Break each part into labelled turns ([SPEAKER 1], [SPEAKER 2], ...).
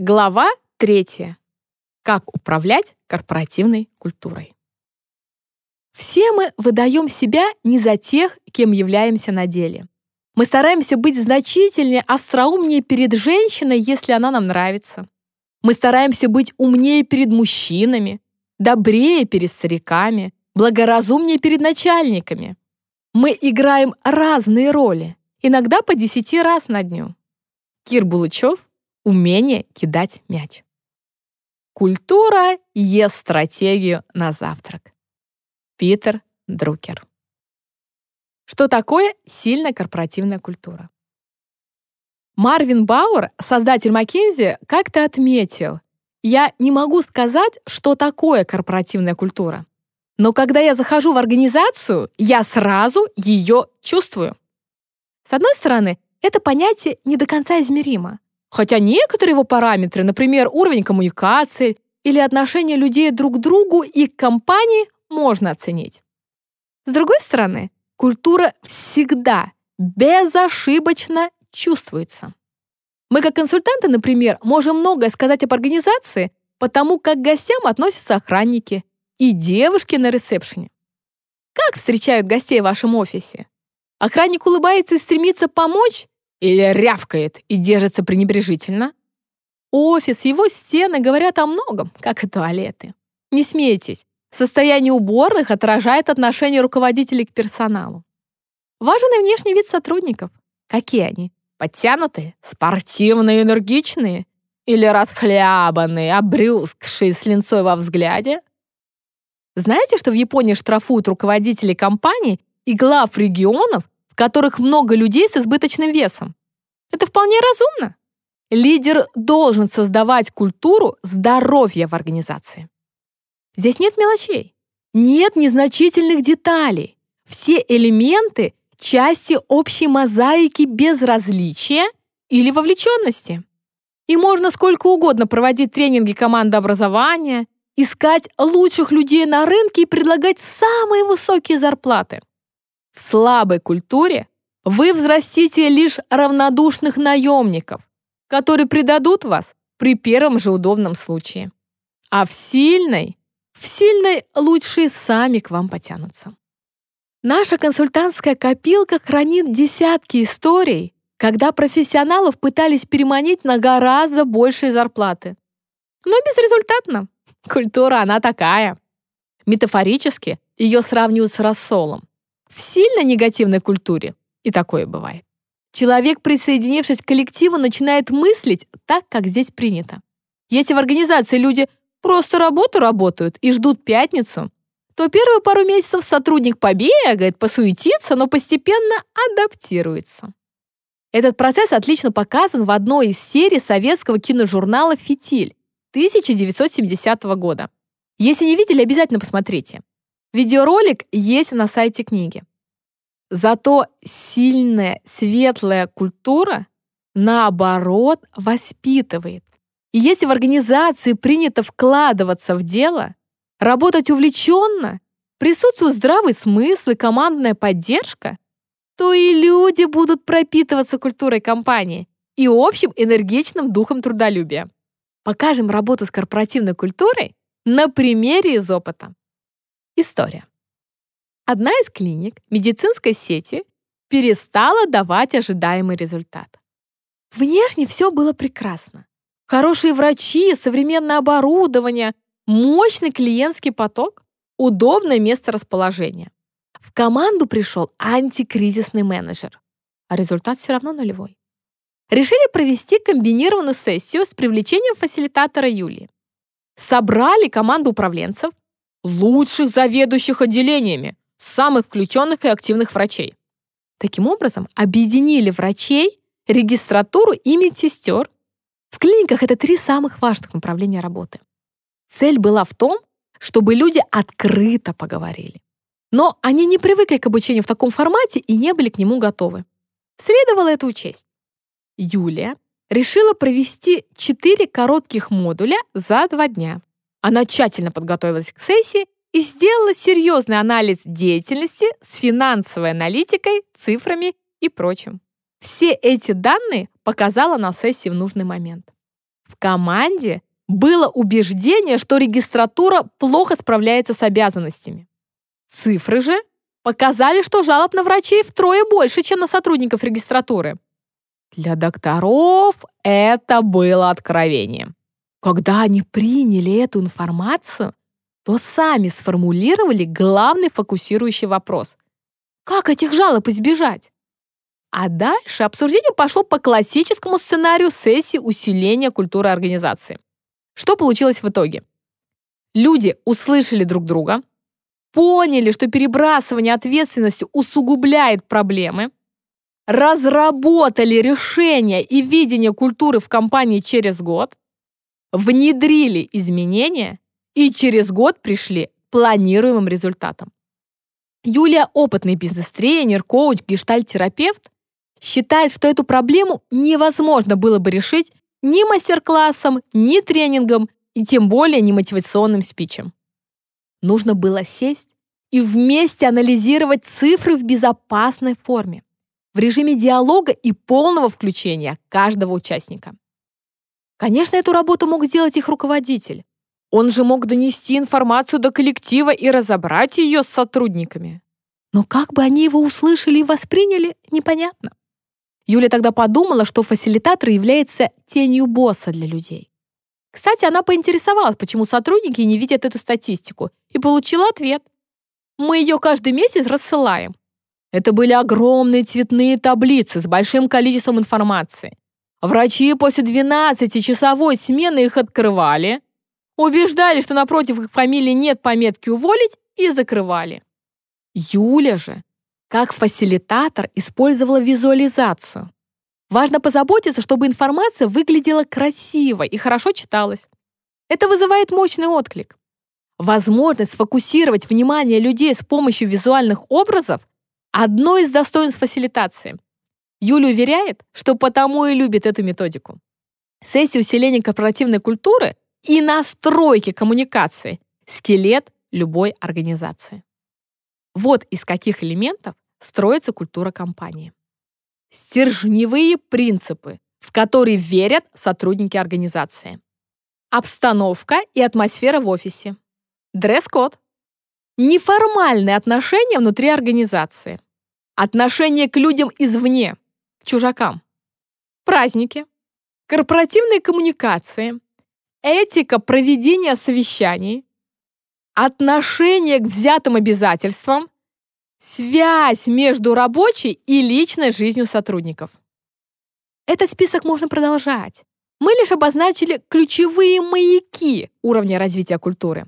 [SPEAKER 1] Глава третья. Как управлять корпоративной культурой. Все мы выдаем себя не за тех, кем являемся на деле. Мы стараемся быть значительнее, остроумнее перед женщиной, если она нам нравится. Мы стараемся быть умнее перед мужчинами, добрее перед стариками, благоразумнее перед начальниками. Мы играем разные роли, иногда по десяти раз на дню. Кир Булычев «Умение кидать мяч». Культура ест стратегию на завтрак. Питер Друкер. Что такое сильная корпоративная культура? Марвин Бауэр, создатель McKinsey, как-то отметил, я не могу сказать, что такое корпоративная культура. Но когда я захожу в организацию, я сразу ее чувствую. С одной стороны, это понятие не до конца измеримо. Хотя некоторые его параметры, например, уровень коммуникации или отношение людей друг к другу и к компании, можно оценить. С другой стороны, культура всегда безошибочно чувствуется. Мы как консультанты, например, можем многое сказать об организации, потому как к гостям относятся охранники и девушки на ресепшене. Как встречают гостей в вашем офисе? Охранник улыбается и стремится помочь или рявкает и держится пренебрежительно? Офис, его стены говорят о многом, как и туалеты. Не смейтесь, состояние уборных отражает отношение руководителей к персоналу. Важен и внешний вид сотрудников. Какие они? Подтянутые, спортивные, энергичные? Или расхлябанные, обрюзгшие с линцой во взгляде? Знаете, что в Японии штрафуют руководителей компаний и глав регионов, которых много людей с избыточным весом. Это вполне разумно. Лидер должен создавать культуру здоровья в организации. Здесь нет мелочей, нет незначительных деталей. Все элементы — части общей мозаики без различия или вовлеченности. И можно сколько угодно проводить тренинги командообразования, искать лучших людей на рынке и предлагать самые высокие зарплаты. В слабой культуре вы взрастите лишь равнодушных наемников, которые предадут вас при первом же удобном случае. А в сильной, в сильной лучшие сами к вам потянутся. Наша консультантская копилка хранит десятки историй, когда профессионалов пытались переманить на гораздо большие зарплаты. Но безрезультатно. Культура она такая. Метафорически ее сравнивают с рассолом. В сильно негативной культуре и такое бывает. Человек, присоединившись к коллективу, начинает мыслить так, как здесь принято. Если в организации люди просто работу работают и ждут пятницу, то первые пару месяцев сотрудник побегает, посуетится, но постепенно адаптируется. Этот процесс отлично показан в одной из серий советского киножурнала «Фитиль» 1970 года. Если не видели, обязательно посмотрите. Видеоролик есть на сайте книги. Зато сильная, светлая культура, наоборот, воспитывает. И если в организации принято вкладываться в дело, работать увлеченно, присутствует здравый смысл и командная поддержка, то и люди будут пропитываться культурой компании и общим энергичным духом трудолюбия. Покажем работу с корпоративной культурой на примере из опыта. История. Одна из клиник медицинской сети перестала давать ожидаемый результат. Внешне все было прекрасно. Хорошие врачи, современное оборудование, мощный клиентский поток, удобное место расположения. В команду пришел антикризисный менеджер, а результат все равно нулевой. Решили провести комбинированную сессию с привлечением фасилитатора Юлии. Собрали команду управленцев, лучших заведующих отделениями, самых включенных и активных врачей. Таким образом, объединили врачей, регистратуру и медсестер. В клиниках это три самых важных направления работы. Цель была в том, чтобы люди открыто поговорили. Но они не привыкли к обучению в таком формате и не были к нему готовы. Следовало это учесть. Юлия решила провести четыре коротких модуля за два дня. Она тщательно подготовилась к сессии и сделала серьезный анализ деятельности с финансовой аналитикой, цифрами и прочим. Все эти данные показала на сессии в нужный момент. В команде было убеждение, что регистратура плохо справляется с обязанностями. Цифры же показали, что жалоб на врачей втрое больше, чем на сотрудников регистратуры. Для докторов это было откровением. Когда они приняли эту информацию, то сами сформулировали главный фокусирующий вопрос. Как этих жалоб избежать? А дальше обсуждение пошло по классическому сценарию сессии усиления культуры организации. Что получилось в итоге? Люди услышали друг друга, поняли, что перебрасывание ответственности усугубляет проблемы, разработали решение и видение культуры в компании через год, внедрили изменения и через год пришли планируемым результатам. Юлия – опытный бизнес-тренер, коуч, гештальт-терапевт, считает, что эту проблему невозможно было бы решить ни мастер-классом, ни тренингом, и тем более не мотивационным спичем. Нужно было сесть и вместе анализировать цифры в безопасной форме, в режиме диалога и полного включения каждого участника. Конечно, эту работу мог сделать их руководитель. Он же мог донести информацию до коллектива и разобрать ее с сотрудниками. Но как бы они его услышали и восприняли, непонятно. Юля тогда подумала, что фасилитатор является тенью босса для людей. Кстати, она поинтересовалась, почему сотрудники не видят эту статистику, и получила ответ. Мы ее каждый месяц рассылаем. Это были огромные цветные таблицы с большим количеством информации. Врачи после 12-часовой смены их открывали, убеждали, что напротив их фамилии нет пометки «уволить» и закрывали. Юля же как фасилитатор использовала визуализацию. Важно позаботиться, чтобы информация выглядела красиво и хорошо читалась. Это вызывает мощный отклик. Возможность сфокусировать внимание людей с помощью визуальных образов – одно из достоинств фасилитации. Юля уверяет, что потому и любит эту методику. Сессия усиления корпоративной культуры и настройки коммуникации – скелет любой организации. Вот из каких элементов строится культура компании. Стержневые принципы, в которые верят сотрудники организации. Обстановка и атмосфера в офисе. Дресс-код. Неформальные отношения внутри организации. Отношение к людям извне, чужакам. Праздники. Корпоративные коммуникации. Этика проведения совещаний отношение к взятым обязательствам, связь между рабочей и личной жизнью сотрудников. Этот список можно продолжать. Мы лишь обозначили ключевые маяки уровня развития культуры.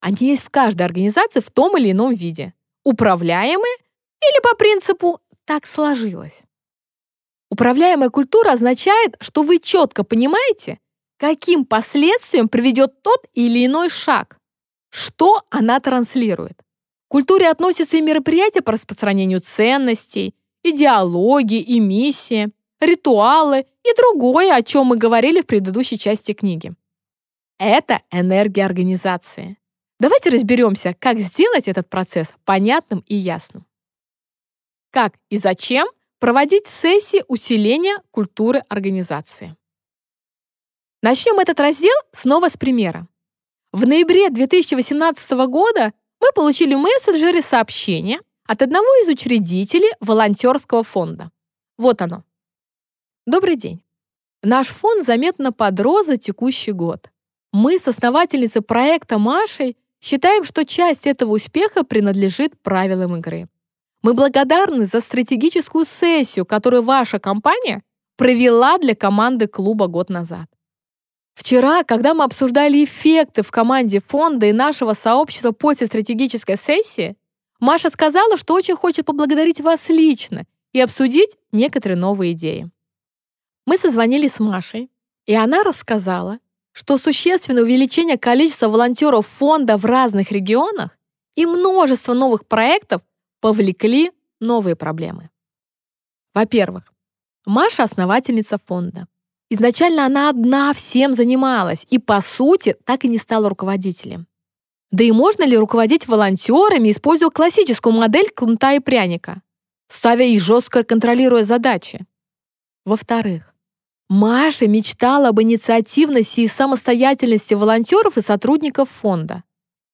[SPEAKER 1] Они есть в каждой организации в том или ином виде. Управляемые или по принципу «так сложилось». Управляемая культура означает, что вы четко понимаете, каким последствиям приведет тот или иной шаг. Что она транслирует? К культуре относятся и мероприятия по распространению ценностей, идеологии и миссии, ритуалы и другое, о чем мы говорили в предыдущей части книги. Это энергия организации. Давайте разберемся, как сделать этот процесс понятным и ясным. Как и зачем проводить сессии усиления культуры организации. Начнем этот раздел снова с примера. В ноябре 2018 года мы получили в мессенджере сообщение от одного из учредителей волонтерского фонда. Вот оно. Добрый день. Наш фонд заметно подрос за текущий год. Мы с основательницей проекта Машей считаем, что часть этого успеха принадлежит правилам игры. Мы благодарны за стратегическую сессию, которую ваша компания провела для команды клуба год назад. Вчера, когда мы обсуждали эффекты в команде фонда и нашего сообщества после стратегической сессии, Маша сказала, что очень хочет поблагодарить вас лично и обсудить некоторые новые идеи. Мы созвонились с Машей, и она рассказала, что существенное увеличение количества волонтеров фонда в разных регионах и множество новых проектов повлекли новые проблемы. Во-первых, Маша основательница фонда. Изначально она одна всем занималась и, по сути, так и не стала руководителем. Да и можно ли руководить волонтерами, используя классическую модель кнута и пряника, ставя и жестко контролируя задачи? Во-вторых, Маша мечтала об инициативности и самостоятельности волонтеров и сотрудников фонда.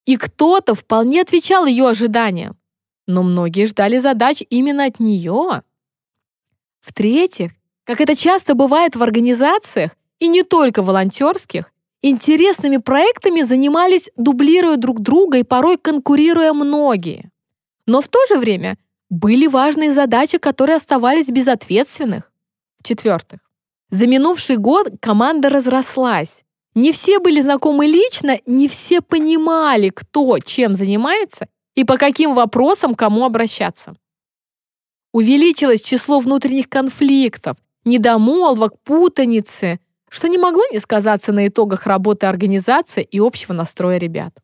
[SPEAKER 1] И кто-то вполне отвечал ее ожиданиям. Но многие ждали задач именно от нее. В-третьих, как это часто бывает в организациях, и не только волонтерских, интересными проектами занимались, дублируя друг друга и порой конкурируя многие. Но в то же время были важные задачи, которые оставались безответственных. В-четвертых, за минувший год команда разрослась. Не все были знакомы лично, не все понимали, кто чем занимается и по каким вопросам кому обращаться. Увеличилось число внутренних конфликтов, недомолвок, путаницы, что не могло не сказаться на итогах работы организации и общего настроя ребят.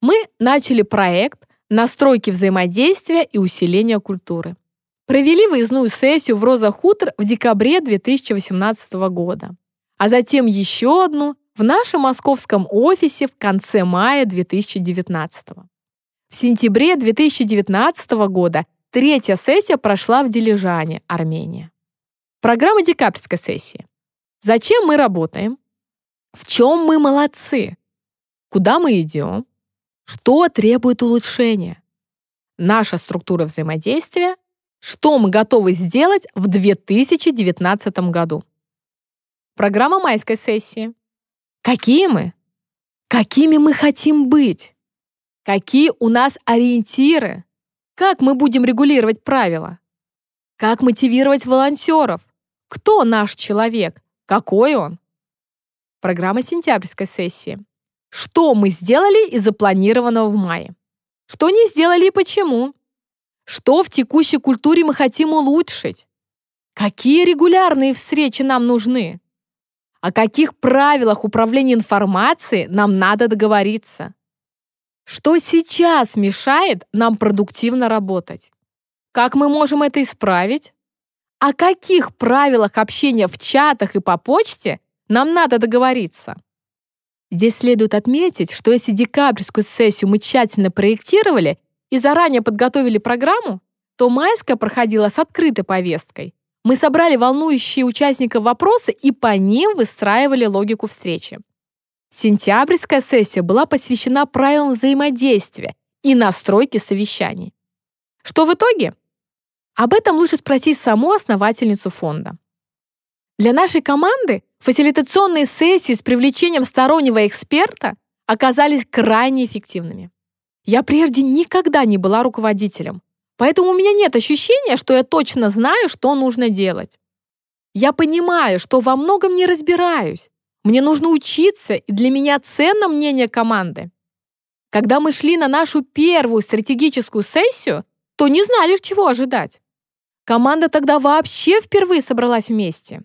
[SPEAKER 1] Мы начали проект настройки взаимодействия и усиления культуры. Провели выездную сессию в Роза Хутор в декабре 2018 года, а затем еще одну в нашем московском офисе в конце мая 2019. В сентябре 2019 года третья сессия прошла в Дилижане, Армения. Программа декабрьской сессии. Зачем мы работаем? В чем мы молодцы? Куда мы идем? Что требует улучшения? Наша структура взаимодействия что мы готовы сделать в 2019 году? Программа майской сессии. Какие мы? Какими мы хотим быть? Какие у нас ориентиры? Как мы будем регулировать правила? Как мотивировать волонтеров? Кто наш человек? Какой он? Программа сентябрьской сессии. Что мы сделали из запланированного в мае? Что не сделали и почему? Что в текущей культуре мы хотим улучшить? Какие регулярные встречи нам нужны? О каких правилах управления информацией нам надо договориться? Что сейчас мешает нам продуктивно работать? Как мы можем это исправить? О каких правилах общения в чатах и по почте нам надо договориться? Здесь следует отметить, что если декабрьскую сессию мы тщательно проектировали и заранее подготовили программу, то майская проходила с открытой повесткой. Мы собрали волнующие участников вопросы и по ним выстраивали логику встречи. Сентябрьская сессия была посвящена правилам взаимодействия и настройке совещаний. Что в итоге? Об этом лучше спросить саму основательницу фонда. Для нашей команды фасилитационные сессии с привлечением стороннего эксперта оказались крайне эффективными. Я прежде никогда не была руководителем, поэтому у меня нет ощущения, что я точно знаю, что нужно делать. Я понимаю, что во многом не разбираюсь. Мне нужно учиться, и для меня ценно мнение команды. Когда мы шли на нашу первую стратегическую сессию, то не знали, чего ожидать. Команда тогда вообще впервые собралась вместе.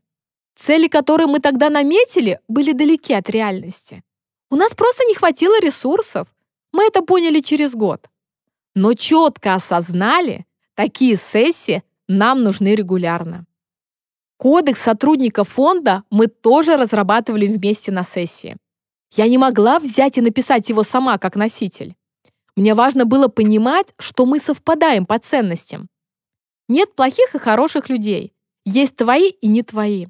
[SPEAKER 1] Цели, которые мы тогда наметили, были далеки от реальности. У нас просто не хватило ресурсов, мы это поняли через год. Но четко осознали, такие сессии нам нужны регулярно. Кодекс сотрудника фонда мы тоже разрабатывали вместе на сессии. Я не могла взять и написать его сама как носитель. Мне важно было понимать, что мы совпадаем по ценностям. Нет плохих и хороших людей. Есть твои и не твои.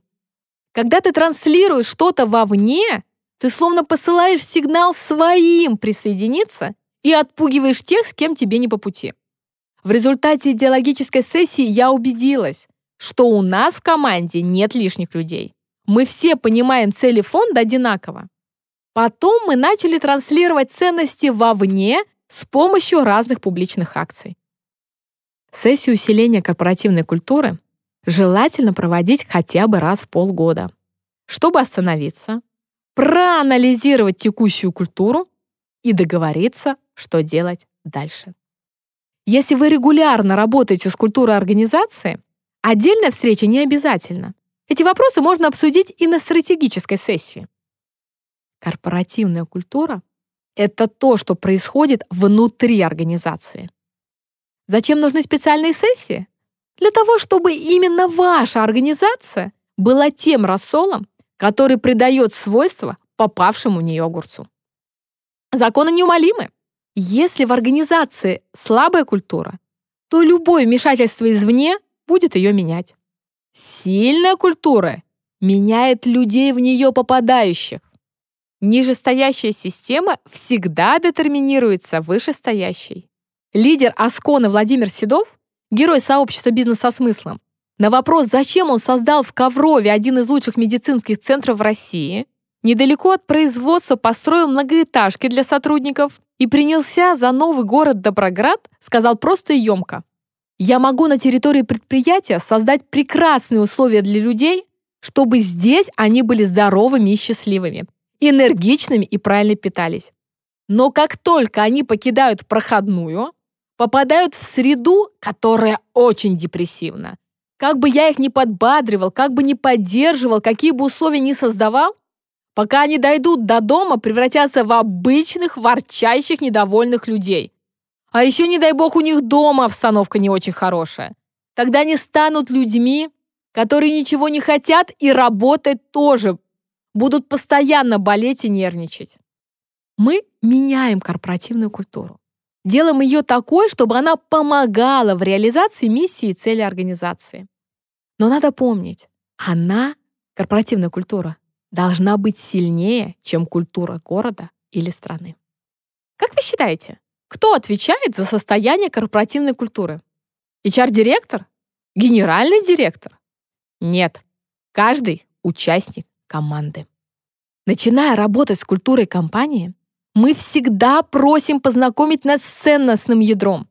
[SPEAKER 1] Когда ты транслируешь что-то вовне, ты словно посылаешь сигнал своим присоединиться и отпугиваешь тех, с кем тебе не по пути. В результате идеологической сессии я убедилась, что у нас в команде нет лишних людей. Мы все понимаем цели фонда одинаково. Потом мы начали транслировать ценности вовне с помощью разных публичных акций. Сессию усиления корпоративной культуры желательно проводить хотя бы раз в полгода, чтобы остановиться, проанализировать текущую культуру и договориться, что делать дальше. Если вы регулярно работаете с культурой организации, отдельная встреча не обязательно. Эти вопросы можно обсудить и на стратегической сессии. Корпоративная культура — это то, что происходит внутри организации. Зачем нужны специальные сессии? Для того, чтобы именно ваша организация была тем рассолом, который придает свойства попавшему в нее огурцу. Законы неумолимы. Если в организации слабая культура, то любое вмешательство извне будет ее менять. Сильная культура меняет людей в нее попадающих. Нижестоящая система всегда детерминируется вышестоящей. Лидер Аскона Владимир Седов, герой сообщества «Бизнес со смыслом», на вопрос, зачем он создал в Коврове один из лучших медицинских центров в России, недалеко от производства построил многоэтажки для сотрудников и принялся за новый город Доброград, сказал просто и емко. «Я могу на территории предприятия создать прекрасные условия для людей, чтобы здесь они были здоровыми и счастливыми, энергичными и правильно питались. Но как только они покидают проходную, попадают в среду, которая очень депрессивна, как бы я их ни подбадривал, как бы ни поддерживал, какие бы условия ни создавал, пока они дойдут до дома, превратятся в обычных, ворчащих, недовольных людей. А еще, не дай бог, у них дома обстановка не очень хорошая. Тогда они станут людьми, которые ничего не хотят и работать тоже. Будут постоянно болеть и нервничать. Мы меняем корпоративную культуру. Делаем ее такой, чтобы она помогала в реализации миссии и цели организации. Но надо помнить, она, корпоративная культура, должна быть сильнее, чем культура города или страны. Как вы считаете, кто отвечает за состояние корпоративной культуры? HR-директор? Генеральный директор? Нет. Каждый участник команды. Начиная работать с культурой компании, мы всегда просим познакомить нас с ценностным ядром,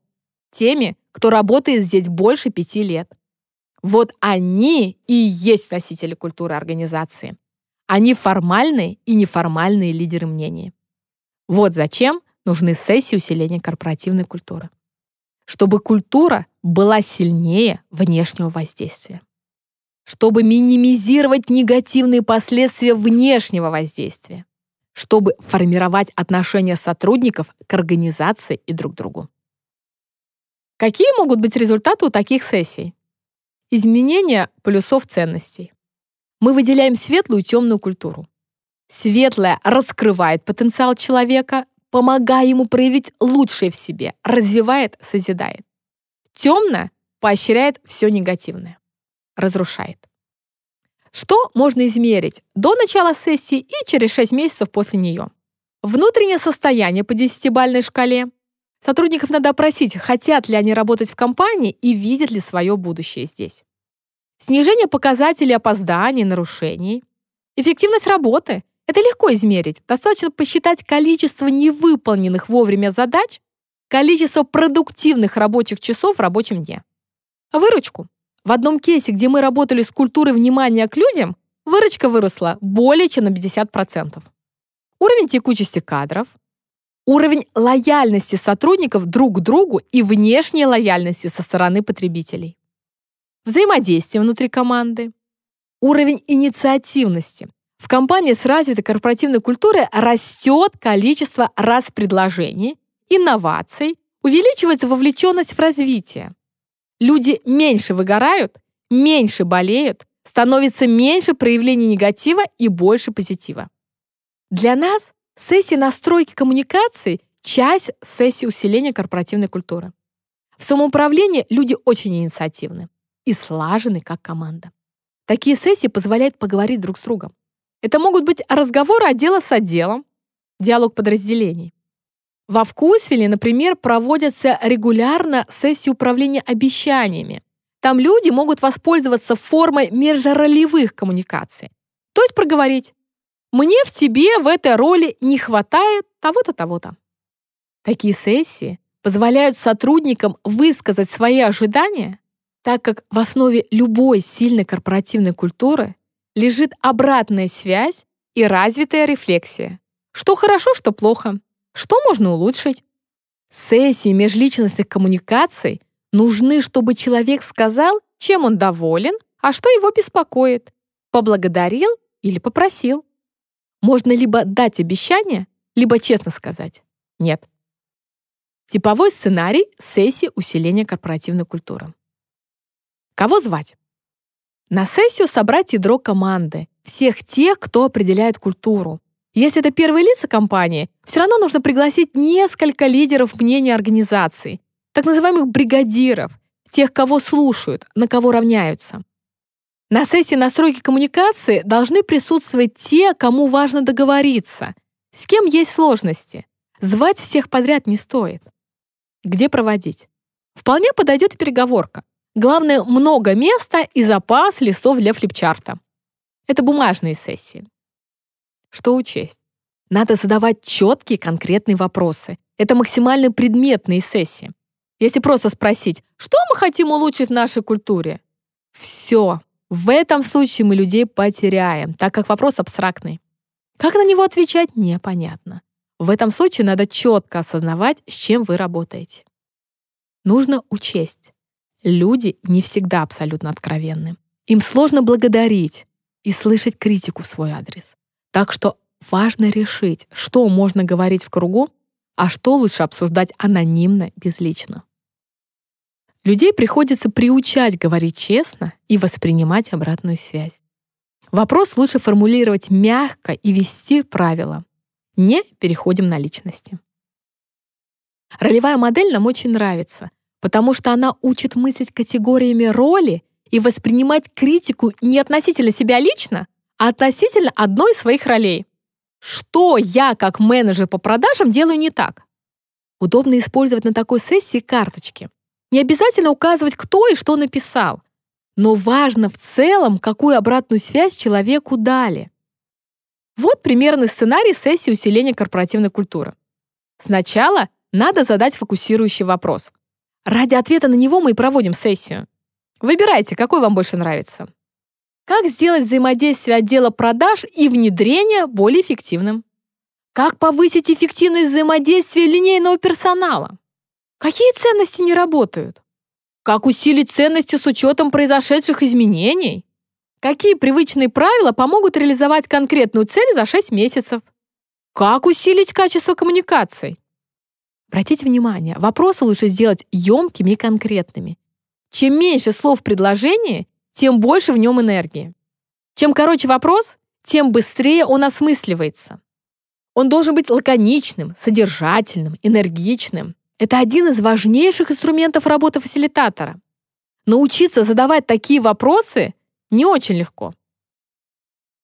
[SPEAKER 1] теми, кто работает здесь больше пяти лет. Вот они и есть носители культуры организации. Они формальные и неформальные лидеры мнений. Вот зачем нужны сессии усиления корпоративной культуры. Чтобы культура была сильнее внешнего воздействия. Чтобы минимизировать негативные последствия внешнего воздействия чтобы формировать отношения сотрудников к организации и друг другу. Какие могут быть результаты у таких сессий? Изменение плюсов ценностей. Мы выделяем светлую и темную культуру. Светлая раскрывает потенциал человека, помогая ему проявить лучшее в себе, развивает, созидает. Темная поощряет все негативное, разрушает. Что можно измерить до начала сессии и через 6 месяцев после нее? Внутреннее состояние по 10-бальной шкале. Сотрудников надо опросить, хотят ли они работать в компании и видят ли свое будущее здесь. Снижение показателей опозданий, нарушений. Эффективность работы. Это легко измерить. Достаточно посчитать количество невыполненных вовремя задач, количество продуктивных рабочих часов в рабочем дне. Выручку. В одном кейсе, где мы работали с культурой внимания к людям, выручка выросла более чем на 50%. Уровень текучести кадров, уровень лояльности сотрудников друг к другу и внешней лояльности со стороны потребителей. Взаимодействие внутри команды, уровень инициативности. В компании с развитой корпоративной культурой растет количество распредложений, инноваций, увеличивается вовлеченность в развитие. Люди меньше выгорают, меньше болеют, становится меньше проявлений негатива и больше позитива. Для нас сессия настройки коммуникаций — часть сессии усиления корпоративной культуры. В самоуправлении люди очень инициативны и слажены как команда. Такие сессии позволяют поговорить друг с другом. Это могут быть разговоры отдела с отделом, диалог подразделений. Во Вкусвилле, например, проводятся регулярно сессии управления обещаниями. Там люди могут воспользоваться формой межролевых коммуникаций. То есть проговорить «Мне в тебе в этой роли не хватает того-то, того-то». Такие сессии позволяют сотрудникам высказать свои ожидания, так как в основе любой сильной корпоративной культуры лежит обратная связь и развитая рефлексия. Что хорошо, что плохо, что можно улучшить? Сессии межличностных коммуникаций нужны, чтобы человек сказал, чем он доволен, а что его беспокоит, поблагодарил или попросил. Можно либо дать обещание, либо честно сказать «нет». Типовой сценарий сессии усиления корпоративной культуры. Кого звать? На сессию собрать ядро команды, всех тех, кто определяет культуру, если это первые лица компании, все равно нужно пригласить несколько лидеров мнения организации, так называемых бригадиров, тех, кого слушают, на кого равняются. На сессии настройки коммуникации должны присутствовать те, кому важно договориться, с кем есть сложности. Звать всех подряд не стоит. Где проводить? Вполне подойдет переговорка. Главное, много места и запас листов для флипчарта. Это бумажные сессии. Что учесть? Надо задавать четкие конкретные вопросы. Это максимально предметные сессии. Если просто спросить, что мы хотим улучшить в нашей культуре? Все, в этом случае мы людей потеряем, так как вопрос абстрактный. Как на него отвечать, непонятно. В этом случае надо четко осознавать, с чем вы работаете. Нужно учесть. Люди не всегда абсолютно откровенны. Им сложно благодарить и слышать критику в свой адрес. Так что важно решить, что можно говорить в кругу, а что лучше обсуждать анонимно, безлично. Людей приходится приучать говорить честно и воспринимать обратную связь. Вопрос лучше формулировать мягко и вести правила. Не переходим на личности. Ролевая модель нам очень нравится, потому что она учит мыслить категориями роли и воспринимать критику не относительно себя лично, а относительно одной из своих ролей. Что я, как менеджер по продажам, делаю не так? Удобно использовать на такой сессии карточки — не обязательно указывать, кто и что написал, но важно в целом, какую обратную связь человеку дали. Вот примерный сценарий сессии усиления корпоративной культуры. Сначала надо задать фокусирующий вопрос. Ради ответа на него мы и проводим сессию. Выбирайте, какой вам больше нравится. Как сделать взаимодействие отдела продаж и внедрение более эффективным? Как повысить эффективность взаимодействия линейного персонала? Какие ценности не работают? Как усилить ценности с учетом произошедших изменений? Какие привычные правила помогут реализовать конкретную цель за 6 месяцев? Как усилить качество коммуникаций? Обратите внимание, вопросы лучше сделать емкими и конкретными. Чем меньше слов в предложении, тем больше в нем энергии. Чем короче вопрос, тем быстрее он осмысливается. Он должен быть лаконичным, содержательным, энергичным. Это один из важнейших инструментов работы фасилитатора. Научиться задавать такие вопросы не очень легко.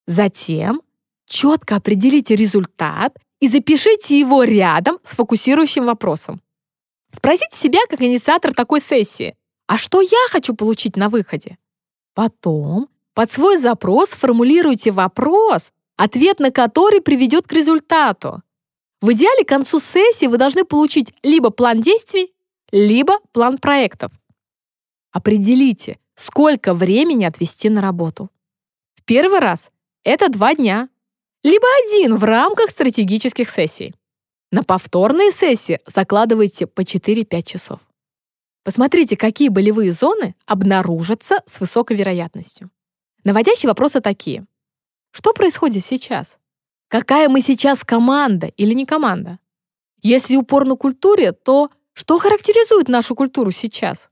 [SPEAKER 1] Затем четко определите результат и запишите его рядом с фокусирующим вопросом. Спросите себя, как инициатор такой сессии, а что я хочу получить на выходе? Потом под свой запрос формулируйте вопрос, ответ на который приведет к результату. В идеале к концу сессии вы должны получить либо план действий, либо план проектов. Определите, сколько времени отвести на работу. В первый раз это два дня, либо один в рамках стратегических сессий. На повторные сессии закладывайте по 4-5 часов. Посмотрите, какие болевые зоны обнаружатся с высокой вероятностью. Наводящие вопросы такие. Что происходит сейчас? Какая мы сейчас команда или не команда? Если упор на культуре, то что характеризует нашу культуру сейчас?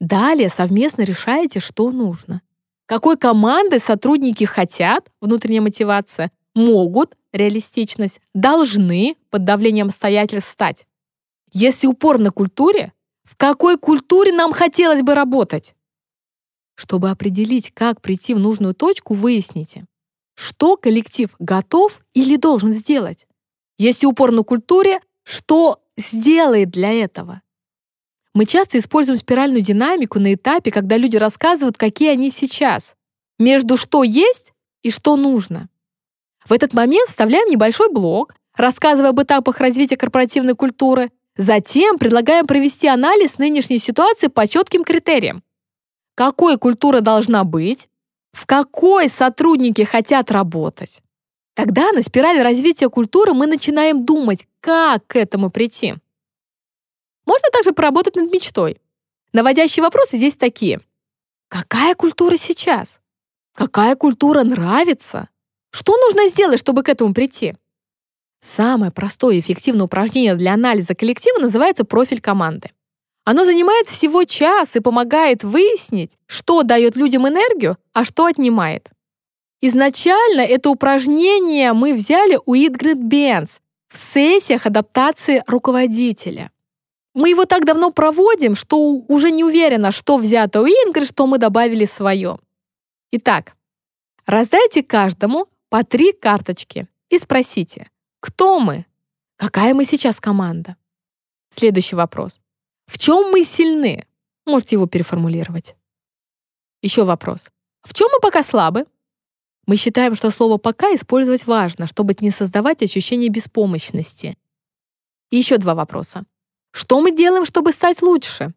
[SPEAKER 1] Далее совместно решаете, что нужно. Какой командой сотрудники хотят, внутренняя мотивация, могут, реалистичность, должны под давлением обстоятельств стать. Если упор на культуре, в какой культуре нам хотелось бы работать? Чтобы определить, как прийти в нужную точку, выясните, что коллектив готов или должен сделать? Если упор на культуре, что сделает для этого? Мы часто используем спиральную динамику на этапе, когда люди рассказывают, какие они сейчас, между что есть и что нужно. В этот момент вставляем небольшой блок, рассказывая об этапах развития корпоративной культуры, затем предлагаем провести анализ нынешней ситуации по четким критериям. Какой культура должна быть, в какой сотрудники хотят работать. Тогда на спирали развития культуры мы начинаем думать, как к этому прийти. Можно также поработать над мечтой. Наводящие вопросы здесь такие. Какая культура сейчас? Какая культура нравится? Что нужно сделать, чтобы к этому прийти? Самое простое и эффективное упражнение для анализа коллектива называется профиль команды. Оно занимает всего час и помогает выяснить, что дает людям энергию, а что отнимает. Изначально это упражнение мы взяли у Идгрид Бенц в сессиях адаптации руководителя. Мы его так давно проводим, что уже не уверена, что взято у Ингрид, что мы добавили свое. Итак, раздайте каждому по три карточки и спросите, кто мы, какая мы сейчас команда. Следующий вопрос. В чем мы сильны? Можете его переформулировать. Еще вопрос. В чем мы пока слабы? Мы считаем, что слово «пока» использовать важно, чтобы не создавать ощущение беспомощности. И еще два вопроса. Что мы делаем, чтобы стать лучше?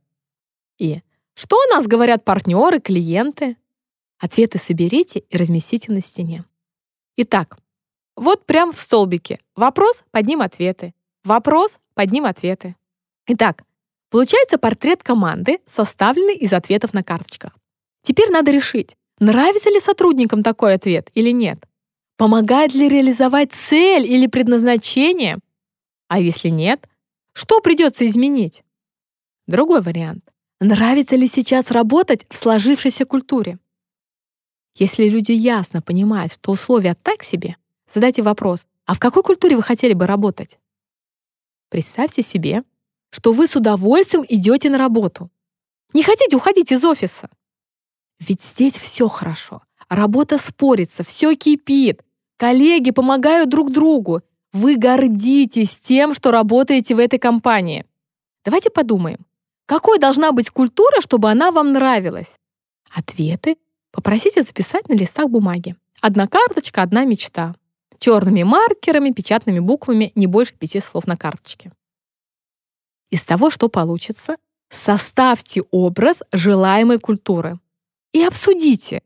[SPEAKER 1] И что о нас говорят партнеры, клиенты? Ответы соберите и разместите на стене. Итак, вот прям в столбике. Вопрос, под ним ответы. Вопрос, под ним ответы. Итак, получается портрет команды, составленный из ответов на карточках. Теперь надо решить, нравится ли сотрудникам такой ответ или нет. Помогает ли реализовать цель или предназначение? А если нет, что придется изменить? Другой вариант. Нравится ли сейчас работать в сложившейся культуре? Если люди ясно понимают, что условия так себе, задайте вопрос, а в какой культуре вы хотели бы работать? Представьте себе, что вы с удовольствием идете на работу. Не хотите уходить из офиса? Ведь здесь все хорошо. Работа спорится, все кипит. Коллеги помогают друг другу. Вы гордитесь тем, что работаете в этой компании. Давайте подумаем, какой должна быть культура, чтобы она вам нравилась? Ответы попросите записать на листах бумаги. Одна карточка, одна мечта. Черными маркерами, печатными буквами, не больше пяти слов на карточке. Из того, что получится, составьте образ желаемой культуры и обсудите,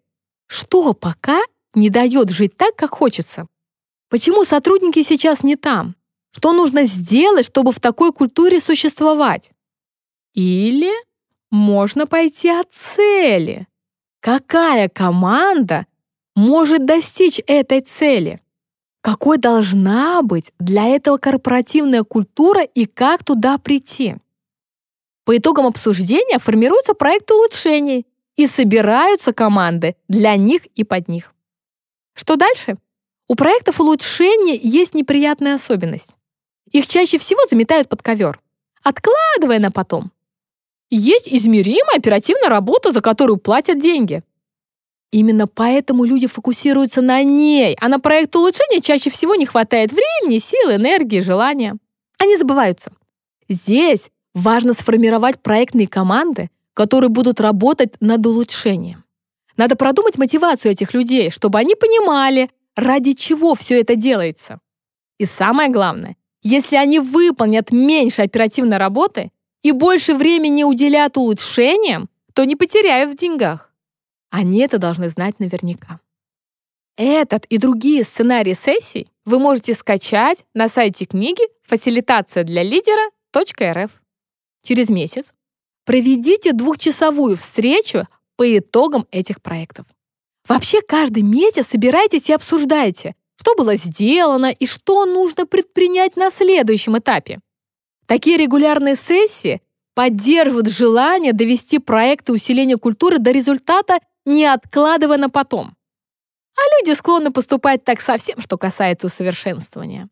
[SPEAKER 1] что пока не дает жить так, как хочется. Почему сотрудники сейчас не там? Что нужно сделать, чтобы в такой культуре существовать? Или можно пойти от цели. Какая команда может достичь этой цели? Какой должна быть для этого корпоративная культура и как туда прийти? По итогам обсуждения формируется проект улучшений, и собираются команды для них и под них. Что дальше? У проектов улучшения есть неприятная особенность. Их чаще всего заметают под ковер, откладывая на потом. Есть измеримая оперативная работа, за которую платят деньги. Именно поэтому люди фокусируются на ней, а на проект улучшения чаще всего не хватает времени, сил, энергии, желания. Они забываются. Здесь важно сформировать проектные команды, которые будут работать над улучшением. Надо продумать мотивацию этих людей, чтобы они понимали, ради чего все это делается. И самое главное, если они выполнят меньше оперативной работы и больше времени уделят улучшениям, то не потеряют в деньгах. Они это должны знать наверняка. Этот и другие сценарии сессий вы можете скачать на сайте книги фасилитация для лидера.рф. Через месяц Проведите двухчасовую встречу по итогам этих проектов. Вообще каждый месяц собирайтесь и обсуждайте, что было сделано и что нужно предпринять на следующем этапе. Такие регулярные сессии поддерживают желание довести проекты усиления культуры до результата, не откладывая на потом. А люди склонны поступать так со всем, что касается усовершенствования.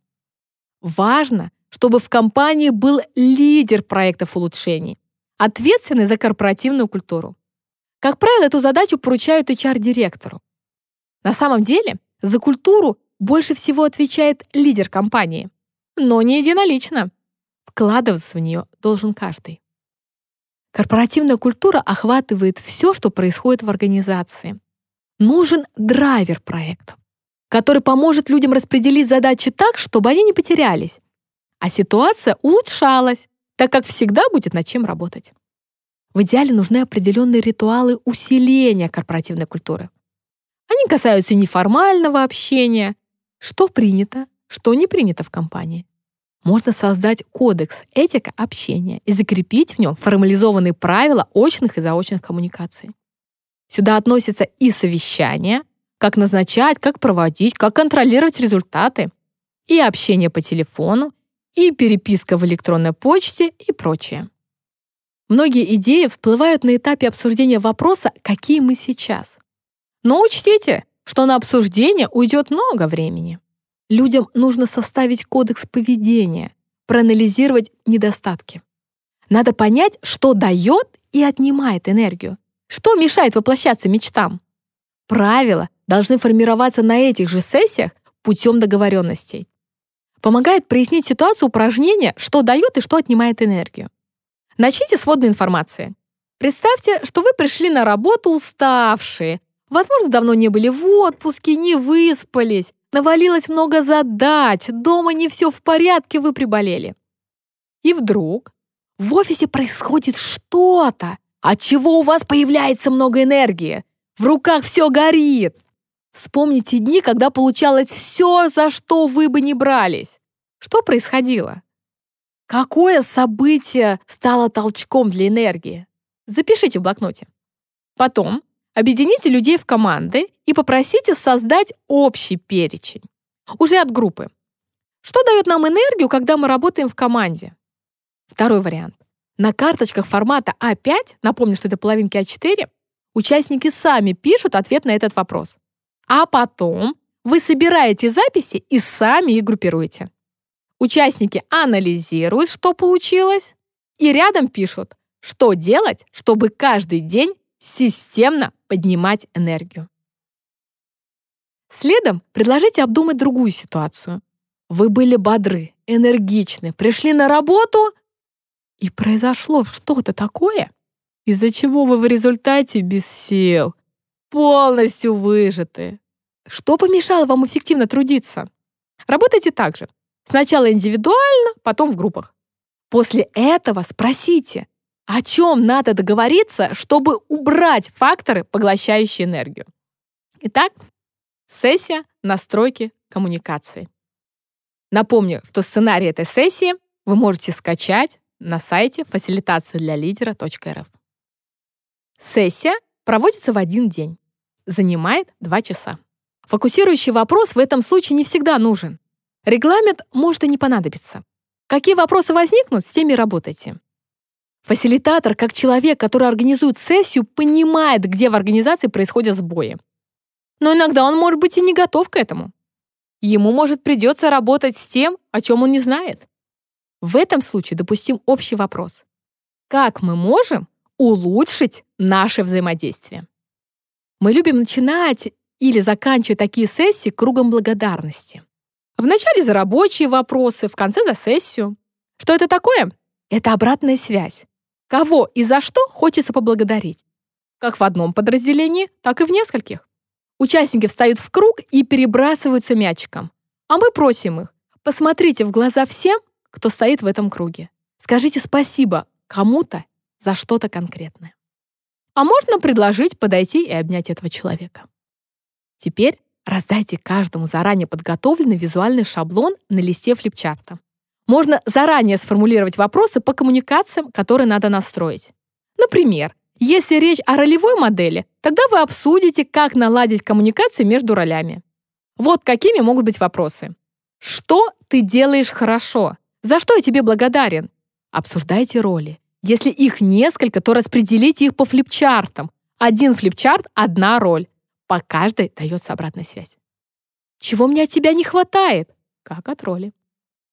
[SPEAKER 1] Важно, чтобы в компании был лидер проектов улучшений, ответственный за корпоративную культуру. Как правило, эту задачу поручают HR-директору. На самом деле, за культуру больше всего отвечает лидер компании, но не единолично. Вкладываться в нее должен каждый. Корпоративная культура охватывает все, что происходит в организации. Нужен драйвер проектов, который поможет людям распределить задачи так, чтобы они не потерялись, а ситуация улучшалась, так как всегда будет над чем работать. В идеале нужны определенные ритуалы усиления корпоративной культуры. Они касаются неформального общения, что принято, что не принято в компании. Можно создать кодекс этика общения и закрепить в нем формализованные правила очных и заочных коммуникаций. Сюда относятся и совещания, как назначать, как проводить, как контролировать результаты, и общение по телефону, и переписка в электронной почте и прочее. Многие идеи всплывают на этапе обсуждения вопроса, какие мы сейчас. Но учтите, что на обсуждение уйдет много времени. Людям нужно составить кодекс поведения, проанализировать недостатки. Надо понять, что дает и отнимает энергию, что мешает воплощаться мечтам. Правила должны формироваться на этих же сессиях путем договоренностей. Помогает прояснить ситуацию упражнения, что дает и что отнимает энергию. Начните с вводной информации. Представьте, что вы пришли на работу уставшие. Возможно, давно не были в отпуске, не выспались. Навалилось много задач, дома не все в порядке, вы приболели. И вдруг в офисе происходит что-то, от чего у вас появляется много энергии. В руках все горит. Вспомните дни, когда получалось все, за что вы бы не брались. Что происходило? Какое событие стало толчком для энергии? Запишите в блокноте. Потом объедините людей в команды и попросите создать общий перечень. Уже от группы. Что дает нам энергию, когда мы работаем в команде? Второй вариант. На карточках формата А5, напомню, что это половинки А4, участники сами пишут ответ на этот вопрос. А потом вы собираете записи и сами их группируете. Участники анализируют, что получилось, и рядом пишут, что делать, чтобы каждый день системно поднимать энергию. Следом предложите обдумать другую ситуацию. Вы были бодры, энергичны, пришли на работу, и произошло что-то такое, из-за чего вы в результате без сил, полностью выжаты. Что помешало вам эффективно трудиться? Работайте так же. Сначала индивидуально, потом в группах. После этого спросите, о чем надо договориться, чтобы убрать факторы, поглощающие энергию. Итак, сессия настройки коммуникации. Напомню, что сценарий этой сессии вы можете скачать на сайте фасилитация для лидера.рф. Сессия проводится в один день. Занимает два часа. Фокусирующий вопрос в этом случае не всегда нужен. Регламент может и не понадобиться. Какие вопросы возникнут, с теми работайте. Фасилитатор, как человек, который организует сессию, понимает, где в организации происходят сбои. Но иногда он может быть и не готов к этому. Ему может придется работать с тем, о чем он не знает. В этом случае допустим общий вопрос. Как мы можем улучшить наше взаимодействие? Мы любим начинать или заканчивать такие сессии кругом благодарности. Вначале за рабочие вопросы, в конце за сессию. Что это такое? Это обратная связь. Кого и за что хочется поблагодарить. Как в одном подразделении, так и в нескольких. Участники встают в круг и перебрасываются мячиком. А мы просим их, посмотрите в глаза всем кто стоит в этом круге. Скажите спасибо кому-то за что-то конкретное. А можно предложить подойти и обнять этого человека. Теперь раздайте каждому заранее подготовленный визуальный шаблон на листе флипчарта. Можно заранее сформулировать вопросы по коммуникациям, которые надо настроить. Например, если речь о ролевой модели, тогда вы обсудите, как наладить коммуникации между ролями. Вот какими могут быть вопросы. Что ты делаешь хорошо? За что я тебе благодарен? Обсуждайте роли. Если их несколько, то распределите их по флипчартам. Один флипчарт — одна роль. По каждой дается обратная связь. Чего мне от тебя не хватает? Как от роли.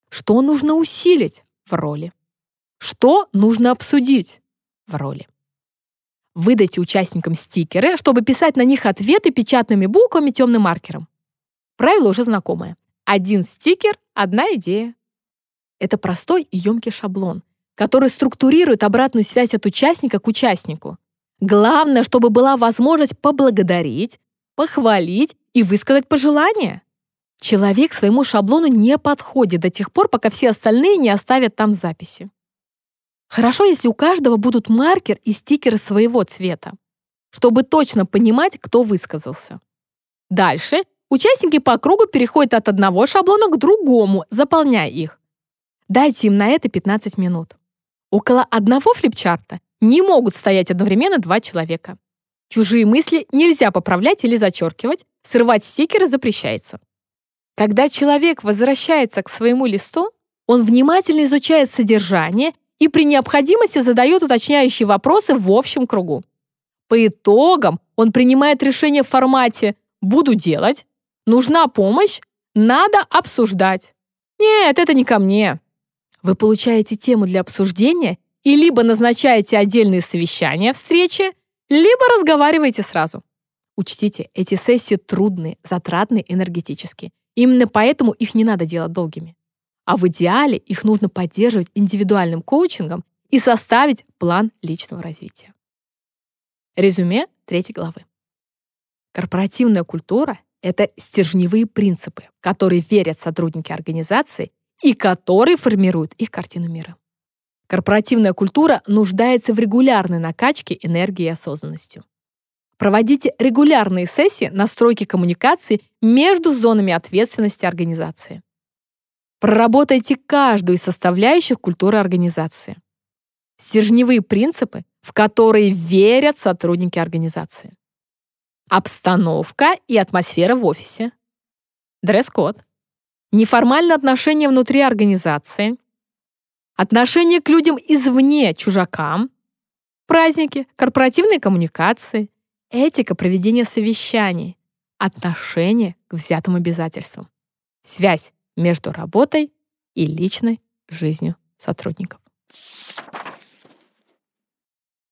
[SPEAKER 1] Что нужно усилить? В роли. Что нужно обсудить? В роли. Выдайте участникам стикеры, чтобы писать на них ответы печатными буквами темным маркером. Правило уже знакомое. Один стикер — одна идея. Это простой и емкий шаблон, который структурирует обратную связь от участника к участнику. Главное, чтобы была возможность поблагодарить, похвалить и высказать пожелания. Человек своему шаблону не подходит до тех пор, пока все остальные не оставят там записи. Хорошо, если у каждого будут маркер и стикеры своего цвета, чтобы точно понимать, кто высказался. Дальше участники по кругу переходят от одного шаблона к другому, заполняя их. Дайте им на это 15 минут. Около одного флипчарта не могут стоять одновременно два человека. Чужие мысли нельзя поправлять или зачеркивать, срывать стикеры запрещается. Когда человек возвращается к своему листу, он внимательно изучает содержание и при необходимости задает уточняющие вопросы в общем кругу. По итогам он принимает решение в формате «буду делать», «нужна помощь», «надо обсуждать». Нет, это не ко мне. Вы получаете тему для обсуждения и либо назначаете отдельные совещания, встречи, либо разговариваете сразу. Учтите, эти сессии трудные, затратные энергетически. Именно поэтому их не надо делать долгими. А в идеале их нужно поддерживать индивидуальным коучингом и составить план личного развития. Резюме третьей главы. Корпоративная культура — это стержневые принципы, которые верят сотрудники организации и которые формируют их картину мира. Корпоративная культура нуждается в регулярной накачке энергии и осознанностью. Проводите регулярные сессии настройки коммуникации между зонами ответственности организации. Проработайте каждую из составляющих культуры организации. Стержневые принципы, в которые верят сотрудники организации. Обстановка и атмосфера в офисе. Дресс-код. Неформальные отношения внутри организации. Отношение к людям извне, чужакам. Праздники, корпоративные коммуникации, этика проведения совещаний, отношение к взятым обязательствам, связь между работой и личной жизнью сотрудников.